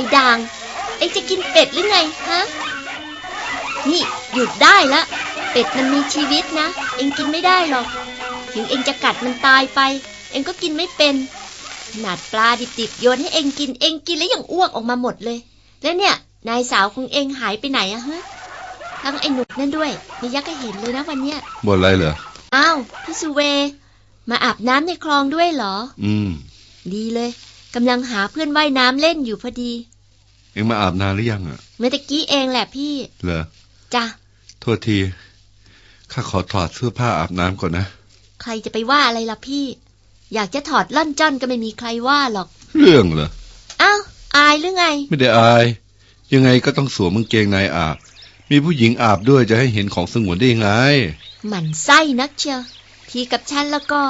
อ้ด่างเอ็งจะกินเป็ดหรือไงฮะ นี่หยุดได้ละ เป็ดมันมีชีวิตนะ เอ็งกินไม่ได้หรอก ถึงเอ็งจะกัดมันตายไป เอ็งก็กินไม่เป็น ขนาดปลาดิบๆโยนให้เอ็งกิน เอ็งกินแล้วยังอ้วกออกมาหมดเลย แล้วเนี่ย นายสาวของเอ็งหายไปไหนอะฮะ ทั้งไอ้หนุกนั่นด้วยไม่ยักก็เห็นเลยนะวันเนี้ยบ่นอะไรเหรอ อ้าวพี่สุเว มาอาบน้ำในคลองด้วยเหรอ อืม ดีเลยกำลังหาเพื่อนว่ายน้ำเล่นอยู่พอดีเอ็งมาอาบนานหรือยังอะ เมื่อตะกี้เองแหละพี่ เหรอจ้ะโทษที ข้าขอถอดเสื้อผ้าอาบน้ำก่อนนะ ใครจะไปว่าอะไรล่ะพี่ อยากจะถอดล่อนจ้อนก็ไม่มีใครว่าหรอก เรื่องเหรอ อ้าว อายหรือไง ไม่ได้อาย ยังไงก็ต้องสวมกางเกงในอาบ มีผู้หญิงอาบด้วยจะให้เห็นของสงวนได้ยังไง หมั่นไส้นักเชียว ทีกับฉันแล้วก็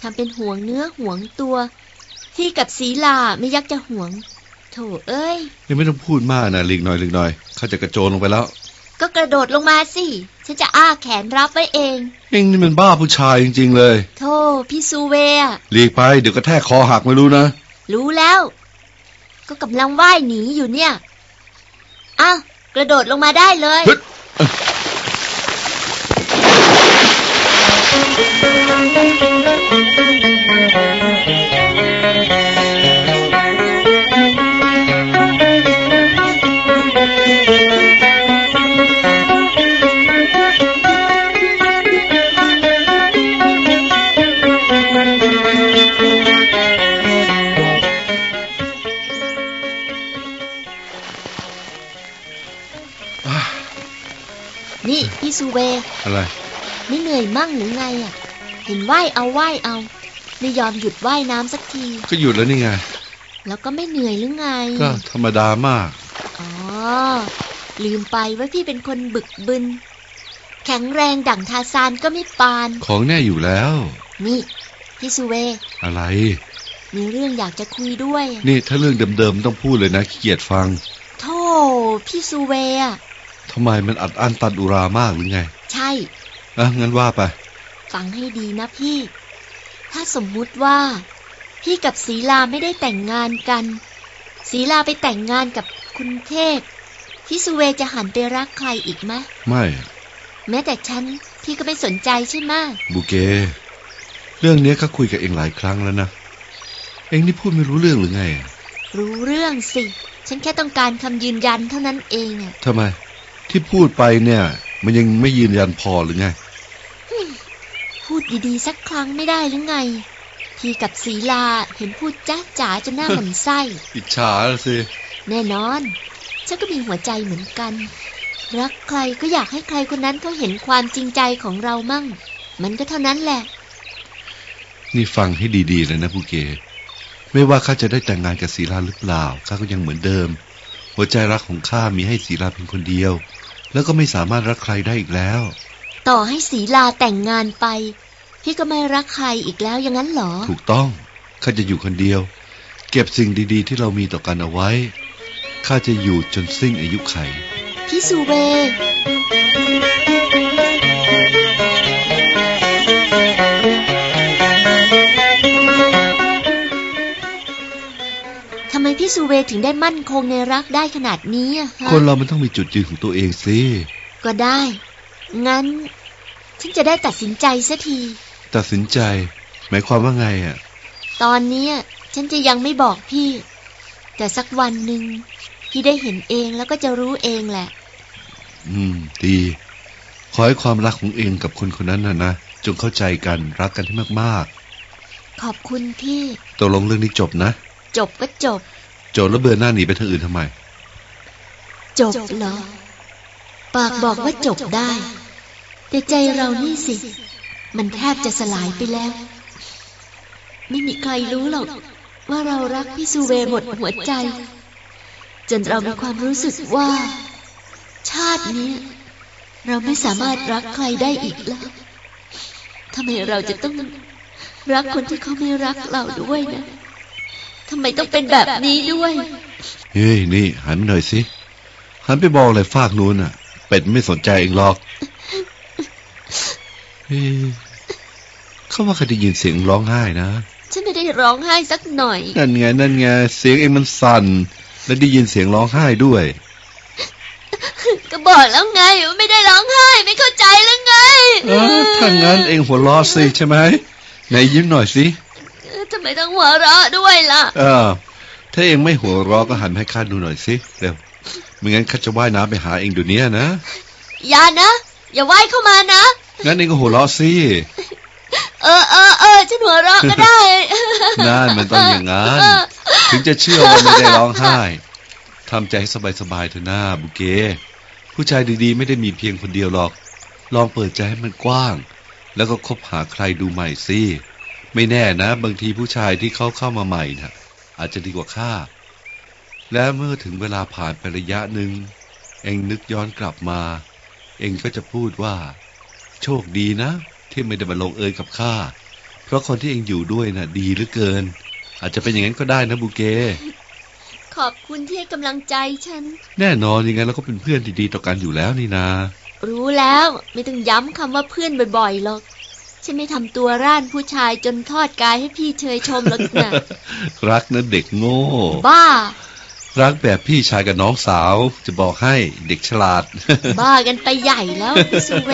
ทำเป็นห่วงเนื้อห่วงตัว ที่กับศีลาไม่ยักจะห่วง โถเอ้ยยังไม่ต้องพูดมากนะลิกหน่อยลิกหน่อยข้าจะกระโจนลงไปแล้ว ก็กระโดดลงมาสิ ฉันจะอ้าแขนรับไว้เองเอ็งนี่มันบ้าผู้ชายจริง ๆ เลยโธ่พี่ซูเวอะหลีกไปเดี๋ยวกระแทกคอหักไม่รู้นะ รู้แล้ว ก็กำลังว่ายหนีอยู่เนี่ยอ้าวกระโดดลงมาได้เลยเฮ้ ซูเวอะไร ไม่เหนื่อยมั่งหรือไงอะ เห็นว่ายเอาว่ายเอา ไม่ยอมหยุดว่ายน้ำสักที ก็หยุดแล้วนี่ไง แล้วก็ไม่เหนื่อยหรือไง ก็ธรรมดามาก อ๋อ ลืมไปว่าพี่เป็นคนบึกบึน แข็งแรงดั่งทาซานก็ไม่ปาน ของแน่อยู่แล้ว นี่พี่ซูเว อะไร มีเรื่องอยากจะคุยด้วยอะนี่ถ้าเรื่องเดิมๆต้องพูดเลยนะขี้เกียจฟังโธ่พี่ซูเวอะ ทำไมมันอัดอั้นตันอุรามากหรือไง ใช่อะงั้นว่าไป ฟังให้ดีนะพี่ ถ้าสมมุติว่า พี่กับศีลาไม่ได้แต่งงานกันศีลาไปแต่งงานกับคุณเทพพี่สุเวจะหันไปรักใครอีกไหมไม่ แม้แต่ฉันพี่ก็ไม่สนใจใช่ไหมะบูเก เรื่องนี้ข้าคุยกับเองหลายครั้งแล้วนะ เองนี่พูดไม่รู้เรื่องหรือไง รู้เรื่องสิ ฉันแค่ต้องการคำยืนยันเท่านั้นเองอะทำไม ที่พูดไปเนี่ย มันยังไม่ยืนยันพอหรือไง พูดดีๆสักครั้งไม่ได้หรือไง พี่กับศีลาเห็นพูดจ้าจ๋าจนหน้าหมันไส้ อิจฉาละสิ แน่นอน ฉันก็มีหัวใจเหมือนกัน รักใครก็อยากให้ใครคนนั้นเขาเห็นความจริงใจของเรามั่ง มันก็เท่านั้นแหละ นี่ฟังให้ดีๆเลยนะบูเก ไม่ว่าข้าจะได้แต่งงานกับศีลาหรือเปล่าข้าก็ยังเหมือนเดิม หัวใจรักของข้ามีให้ศีลาเพียงคนเดียว แล้วก็ไม่สามารถรักใครได้อีกแล้ว ต่อให้ศีลาแต่งงานไป พี่ก็ไม่รักใครอีกแล้วอย่างนั้นเหรอ ถูกต้องข้าจะอยู่คนเดียว เก็บสิ่งดีๆ ที่เรามีต่อกันเอาไว้ข้าจะอยู่จนสิ้นอายุไขพี่สุเว พี่สุเวถึงได้มั่นคงในรักได้ขนาดนี้อะฮะคนเรามันต้องมีจุดยืนของตัวเองสิก็ได้ งั้น ฉันจะได้ตัดสินใจสักที ตัดสินใจ หมายความว่าไงอะ ตอนเนี้ยฉันจะยังไม่บอกพี่ แต่สักวันหนึ่งพี่ได้เห็นเองแล้วก็จะรู้เองแหละ อืม ดี ขอให้ความรักของเองกับคนคนนั้นนะนะจงเข้าใจกันรักกันให้มากขอบคุณพี่ๆตกลงเรื่องนี้จบนะ จบก็จบ จบแล้วเบือนหน้าหนีไปทางอื่นทำไม จบเหรอ ปากบอกว่าจบได้ แต่ใจเรานี่สิ มันแทบจะสลายไปแล้ว ไม่มีใครรู้หรอกว่าเรารักพี่สุเวหมดหัวใจ จนเรามีความรู้สึกว่า ชาตินี้ เราไม่สามารถรักใครได้อีกแล้วทำไมเราจะต้องรักคนที่เขาไม่รักเราด้วยนะ ทำไมต้องเป็นแบบนี้ด้วย เฮ้ยนี่หันไปหน่อยสิหันไปบอกอะไรฟากนู้นอะ เป็ดไม่สนใจเองหรอกเฮ้ยเขาว่าเคยได้ยินเสียงร้องไห้นะฉันไม่ได้ร้องไห้สักหน่อยนั่นไงนั่นไงเสียงเองมันสั่นและได้ยินเสียงร้องไห้ด้วย ก็บอกแล้วไงว่าไม่ได้ร้องไห้ไม่เข้าใจแล้วไงเออถ้างั้นเองหัวเราะสิใช่ไหมไหนยิ้มหน่อยสิเออ ทำไมต้องหัวเราะด้วยล่ะ เออ ถ้าเองไม่หัวเราะก็หันให้ข้าดูหน่อยสิเร็วไม่งั้นข้าจะว่ายน้ำไปหาเองเดี๋ยวนี้นะ อย่านะ อย่าว่ายเข้ามานะ งั้นเองก็หัวเราะสิ เออเออเออฉันหัวเราะก็ได้นั่นมันต้องอย่างนั้น ถึงจะเชื่อว่าไม่ได้ร้องไห้ทำใจให้สบายๆเถอะหน้าบุเก ผู้ชายดีๆ ไม่ได้มีเพียงคนเดียวหรอก ลองเปิดใจให้มันกว้าง แล้วก็คบหาใครดูใหม่สิ ไม่แน่นะ บางทีผู้ชายที่เขาเข้ามาใหม่นะอาจจะดีกว่าข้าและเมื่อถึงเวลาผ่านไประยะหนึ่งเองนึกย้อนกลับมา เองก็จะพูดว่า โชคดีนะ ที่ไม่ได้มาลงเอยกับข้าเพราะคนที่เองอยู่ด้วยน่ะ ดีเหลือเกิน อาจจะเป็นอย่างนั้นก็ได้นะบุเก ขอบคุณที่ให้กำลังใจฉัน แน่นอนยังไงเราก็เป็นเพื่อนดีๆต่อกันอยู่แล้วนี่นารู้แล้วไม่ต้องย้ำคำว่าเพื่อนบ่อยๆหรอก ฉันไม่ทำตัวร่านผู้ชายจนทอดกายให้พี่เชยชมหรอกนะรักนะเด็กโง่ บ้า รักแบบพี่ชายกับน้องสาว จะบอกให้เด็กฉลาด บ้ากันไปใหญ่แล้วพี่สุเว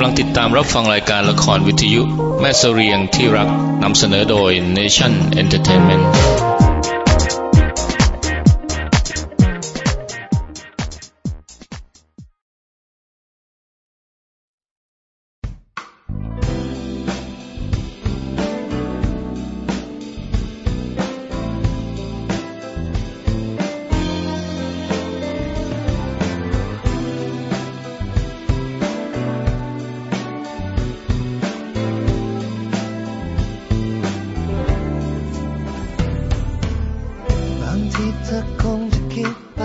ำลังติดตามรับฟังรายการละครวิทยุ แม่เสเรียงที่รักนำเสนอโดย Nation Entertainment คงจะคิดไป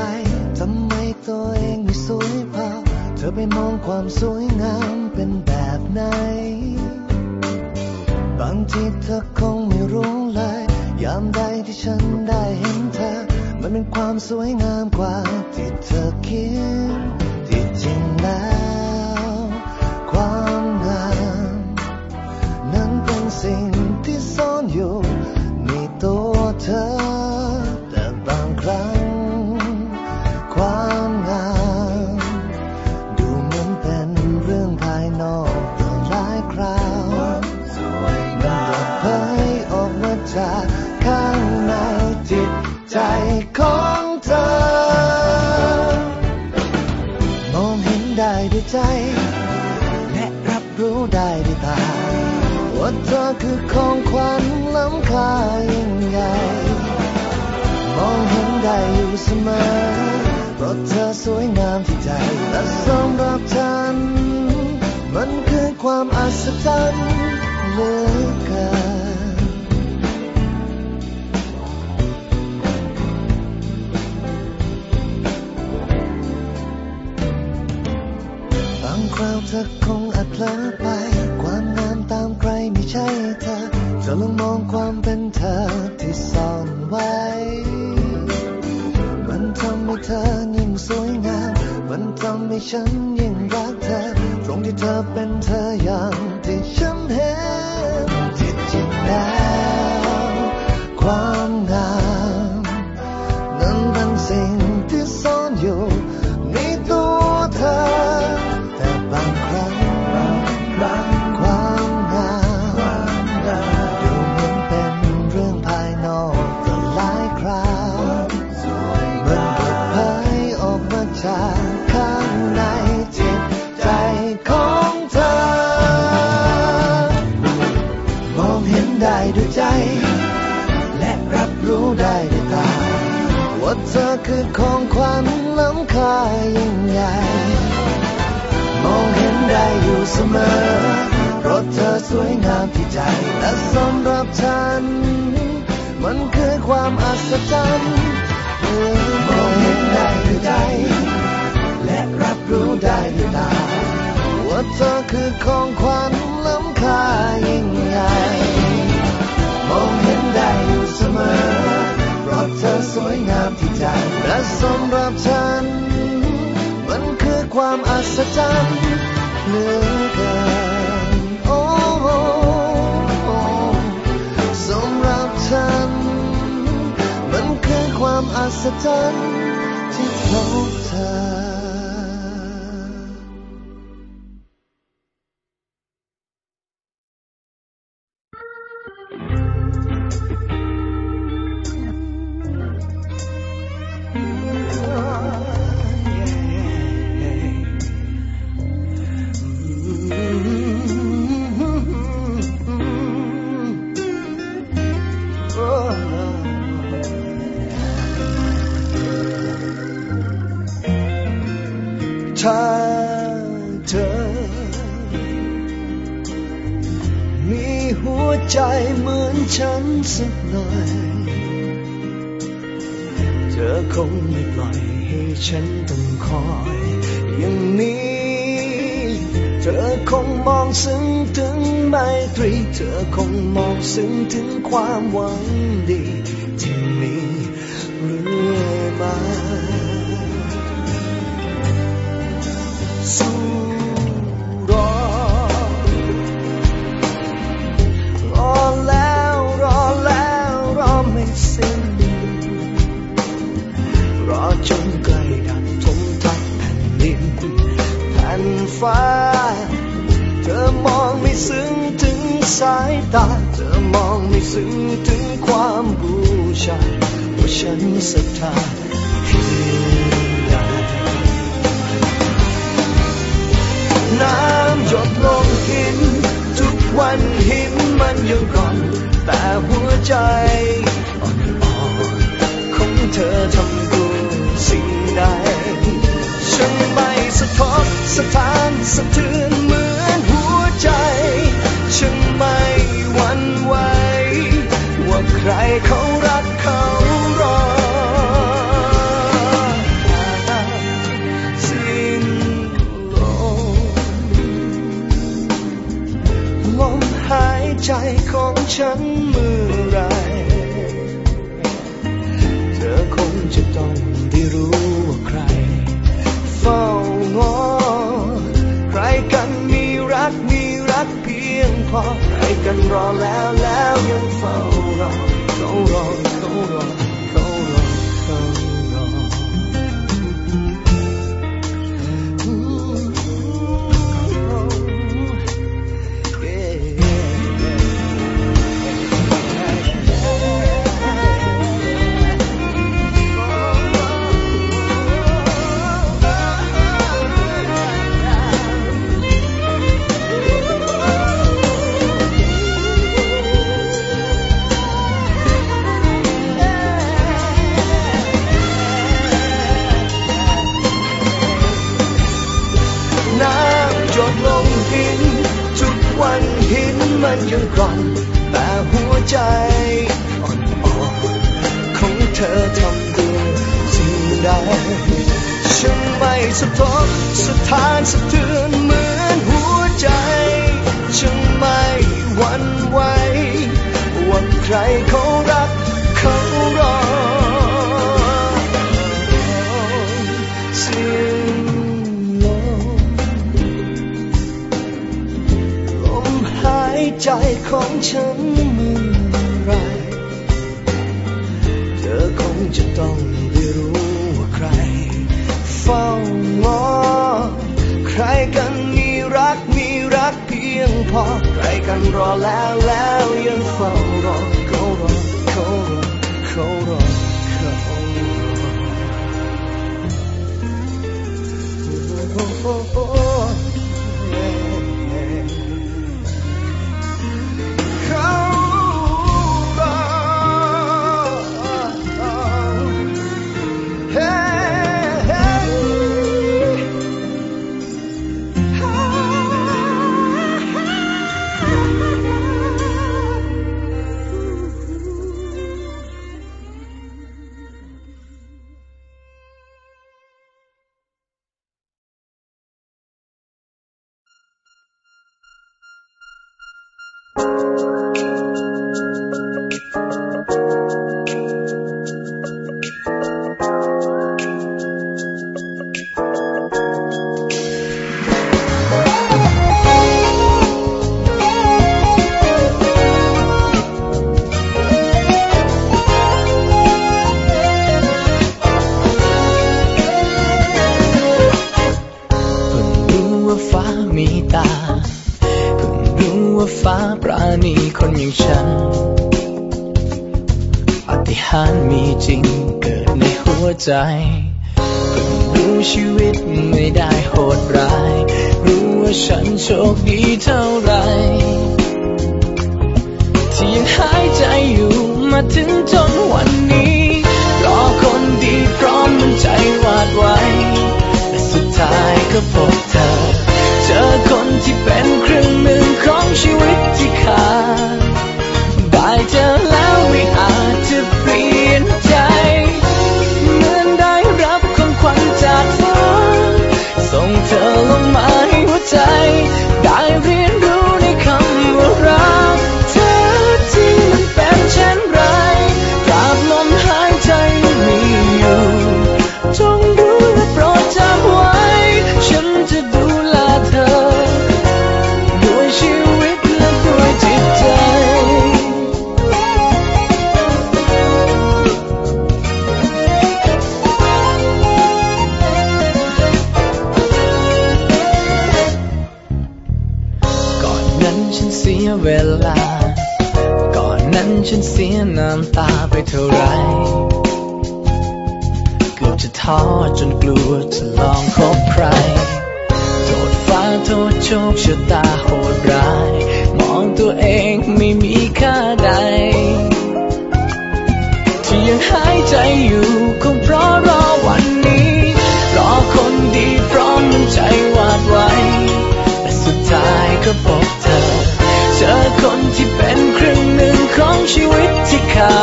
ทำไมตัวเองไม่สวยพอ เธอไปมองความสวยงามเป็นแบบไหน บางทีเธอคงไม่รู้เลย ยามใดที่ฉันได้เห็นเธอ มันเป็นความสวยงามกว่าที่เธอคิดที่จริงแล้ว ของขวัญล้ำค่ายิ่งใหญ่มองเห็นได้อยู่เสมอเพราะเธอสวยงามที่ใจและสำหรับฉัน มันคือความอัศจรรย์เหลือเกินบางคราวเธอคงอาจเพลอไปความงา ไม่ใช่เธอเธอลองมองความเป็นเธอที่ซ่อนไว้ มันทำให้เธอยิ่งสวยงาม มันทำให้ฉันยิ่งรักเธอ ตรงที่เธอเป็นเธออย่างที่ฉันเห็นายิ่งใหญ่มองเห็นได้อยู่เสมอเพราะเธอสวยงามที่ใจ และสำหรับฉัน มันคือความอัศจรรย์มองเห็นได้ด้วยใจ และรับรู้ได้ด้วยตา ว่าเธอคือของขวัญล้ำค่ายิ่งใหญ่มองเห็นได้อยู่เสมอ เพราะเธอสวยงามที่ใจและสำหรับฉันมันคือ ศจรรย์เหลือเกินโอ้โอ้สำหรับฉัน มันคือความอัศจรรย์ที่พบเธอ คงไม่ปล่อยให้ฉันต้องคอย อย่างนี้ เธอคงมองซึ้งถึงไมตรี เธอคงมองซึ้งถึงความหวังดี อใครกันรอแล้วแล้วยังเฝ้ารอเขารอเขารอเขารอเขา นยังกร่อนแต่หัวใจอ่อนๆของเธอทำด้วยสิ่งใดฉันไม่สะทกสะท้านสะเทือนเหมือนหัวใจฉันไม่หวั่นไหวว่าใครเขา ของฉันเมื่อไร เธอคงจะต้องได้รู้ว่าใคร เฝ้างอ ใครกันมีรักมีรักเพียงพอ ใครกันรอแล้วแล้วยังเฝ้ารอเขารอเขารอเขารอเขารอเขา ว่าฟ้ามีตา เพิ่งรู้ว่าฟ้าปราณีคนอย่างฉัน ปาฏิหารมีจริงเกิดในหัวใจ เพิ่งรู้ชีวิตไม่ได้โหดร้าย รู้ว่าฉันโชคดีเท่าไร ที่ยังหายใจอยู่มาถึงจนวันนี้ รอคนดีพร้อมมันใจวาดไว ท้ายก็พบเธอ เจอคนที่เป็นครึ่งหนึ่งของชีวิตที่ขาดได้เจอแล้วไม่อาจ นั้นฉันเสียน้ำตาไปเท่าไร เกือบจะท้อจนกลัวจะลองคบใคร โทษฟ้าโทษโชคชะตาโหดร้าย มองตัวเองไม่มีค่าใด ที่ยังหายใจอยู่คงเพราะรอวันนี้ รอคนดีพร้อมมันใจหวาดไว้และสุดท้ายก็ อคนที่เป็นครึ่งหนึ่งของชีวิตที่ขา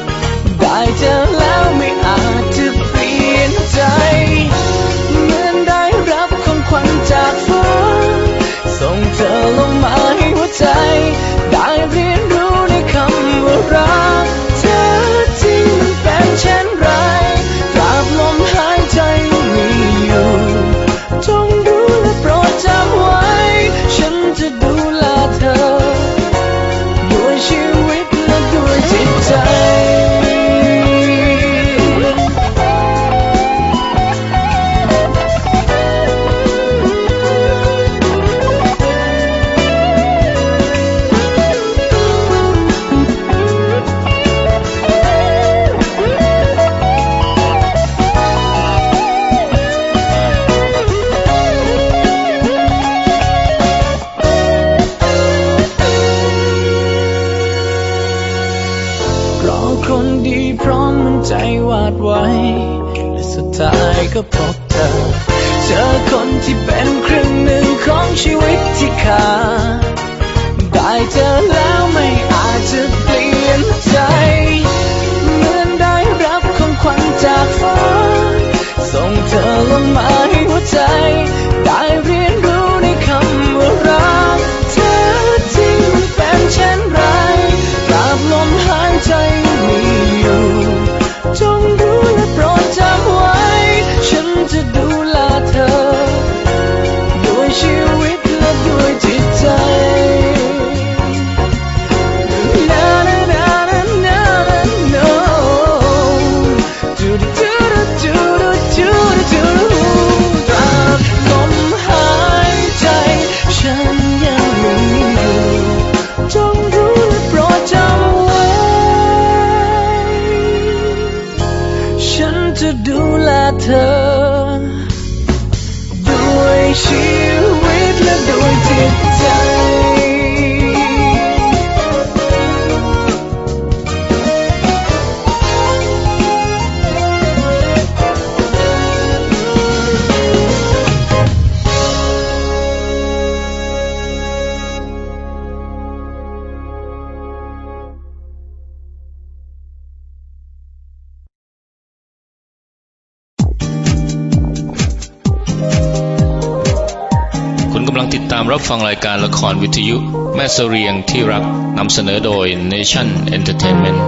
รับฟังรายการละครวิทยุ แม่เสเรียงที่รักนำเสนอโดย Nation Entertainment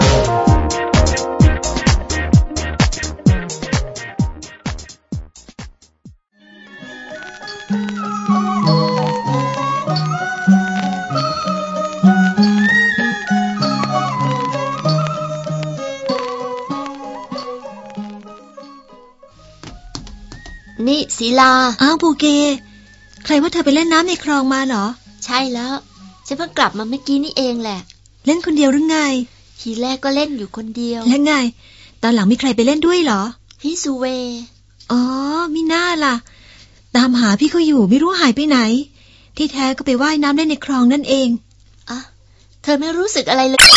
นี่ศิลา อ้าวปูเก ใครว่าเธอไปเล่นน้ำในคลองมาเหรอ ใช่แล้ว ฉันเพิ่งกลับมาเมื่อกี้นี่เองแหละ เล่นคนเดียวหรือไง ทีแรกก็เล่นอยู่คนเดียว แล้วไง ตอนหลังมีใครไปเล่นด้วยเหรอ พี่สุเว อ๋อมิน่าล่ะ ตามหาพี่เขาอยู่ไม่รู้หายไปไหน ที่แท้ก็ไปว่ายน้ำเล่นในคลองนั่นเองอะเธอไม่รู้สึกอะไรเลย